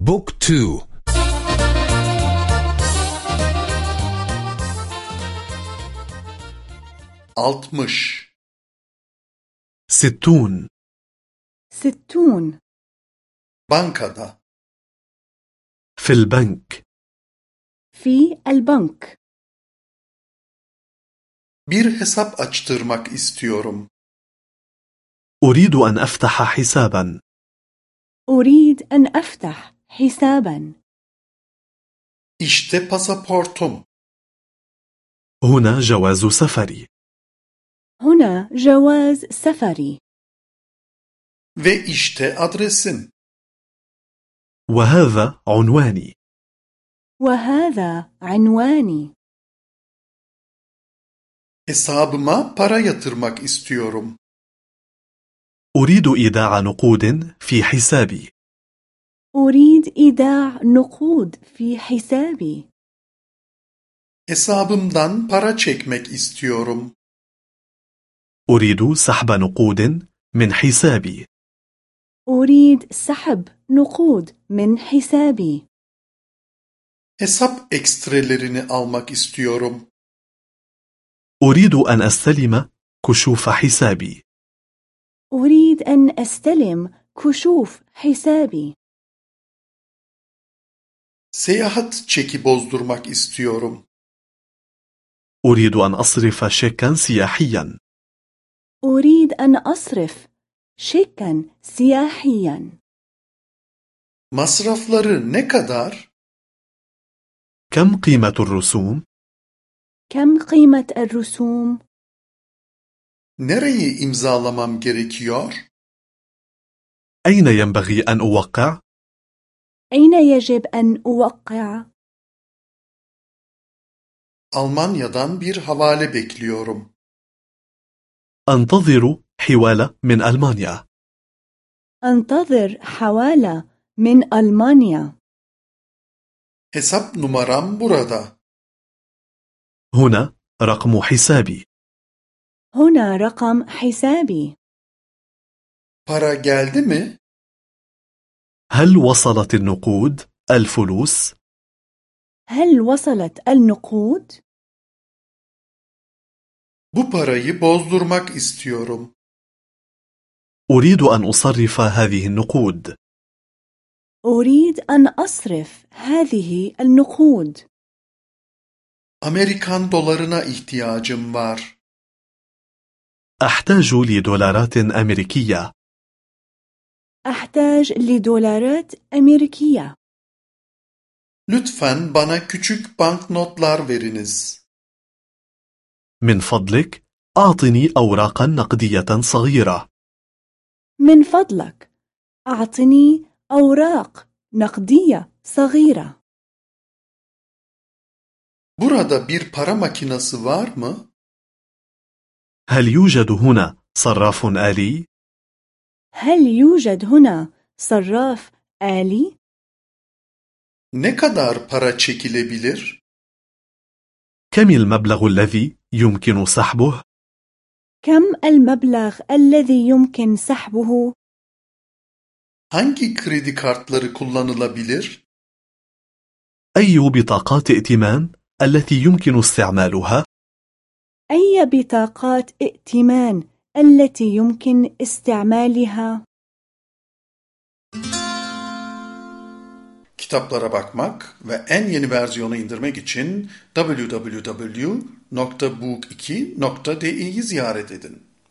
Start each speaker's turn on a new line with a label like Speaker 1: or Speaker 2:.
Speaker 1: بوك تو.
Speaker 2: altmış
Speaker 3: ستون.
Speaker 4: ستون.
Speaker 2: bankada
Speaker 3: في البنك.
Speaker 4: في البنك.
Speaker 2: bir hesap açtırmak istiyorum.
Speaker 3: أريد أن أفتح حسابا.
Speaker 4: أريد أن أفتح. حسابا
Speaker 2: İşte pasaportum.
Speaker 3: هنا جواز سفري
Speaker 4: هنا جواز سفري
Speaker 2: Ve işte adresim.
Speaker 3: وهذا عنواني
Speaker 4: وهذا عنواني
Speaker 2: Hesabıma para yatırmak istiyorum.
Speaker 3: أريد إيداع نقود في حسابي
Speaker 4: أريد إيداع نقود في حسابي.
Speaker 2: Hesabımdan para çekmek istiyorum.
Speaker 3: أريد سحب نقود من حسابي.
Speaker 4: أريد سحب نقود من حسابي.
Speaker 2: Hesap ekstrelerini almak istiyorum.
Speaker 3: أريد أن أستلم كشوف حسابي.
Speaker 4: أريد أن أستلم كشوف حسابي.
Speaker 2: Seyahat çeki bozdurmak istiyorum.
Speaker 3: أريد أن أصرف شيكا سياحيا
Speaker 4: أريد أن أصرف شيكا سياحيا
Speaker 2: Masrafları ne kadar?
Speaker 3: كم قيمة الرسوم؟
Speaker 4: كم قيمة الرسوم؟
Speaker 2: Nereyi imzalamam gerekiyor?
Speaker 3: أين ينبغي أن أوقع؟
Speaker 4: أين يجب أن أوقع؟
Speaker 2: Almanya'dan bir havale bekliyorum.
Speaker 3: أنتظر حوالة من ألمانيا
Speaker 4: أنتظر حوالة من ألمانيا
Speaker 2: Hesap numaram burada.
Speaker 3: هنا رقم حسابي
Speaker 4: هنا رقم حسابي
Speaker 2: Para geldi mi?
Speaker 3: هل وصلت النقود الفلوس؟
Speaker 4: هل وصلت النقود؟
Speaker 2: Bu parayı bozdurmak istiyorum.
Speaker 3: أريد أن أصرف هذه النقود
Speaker 4: أريد أن أصرف هذه النقود
Speaker 2: Amerikan dolarına ihtiyacım var.
Speaker 3: أحتاج لدولارات أمريكية
Speaker 4: أحتاج لدولارات أمريكية
Speaker 2: Lütfen bana küçük banknotlar veriniz.
Speaker 3: من فضلك أعطني أوراقا نقدية صغيرة
Speaker 4: من فضلك أعطني أوراق نقدية صغيرة
Speaker 2: Burada bir para makinesi var mı?
Speaker 3: هل يوجد هنا صراف آلي؟
Speaker 4: هل يوجد هنا صراف آلي؟
Speaker 2: Ne kadar para çekilebilir?
Speaker 3: كم المبلغ الذي يمكن سحبه؟
Speaker 4: كم المبلغ الذي يمكن سحبه؟
Speaker 2: Hangi kredi kartları kullanılabilir?
Speaker 3: أي بطاقات ائتمان التي يمكن استعمالها؟
Speaker 4: أي بطاقات ائتمان التي يمكن استعمالها؟
Speaker 2: Kitaplara bakmak ve en yeni versiyonu indirmek için www.book2.de'yi ziyaret edin.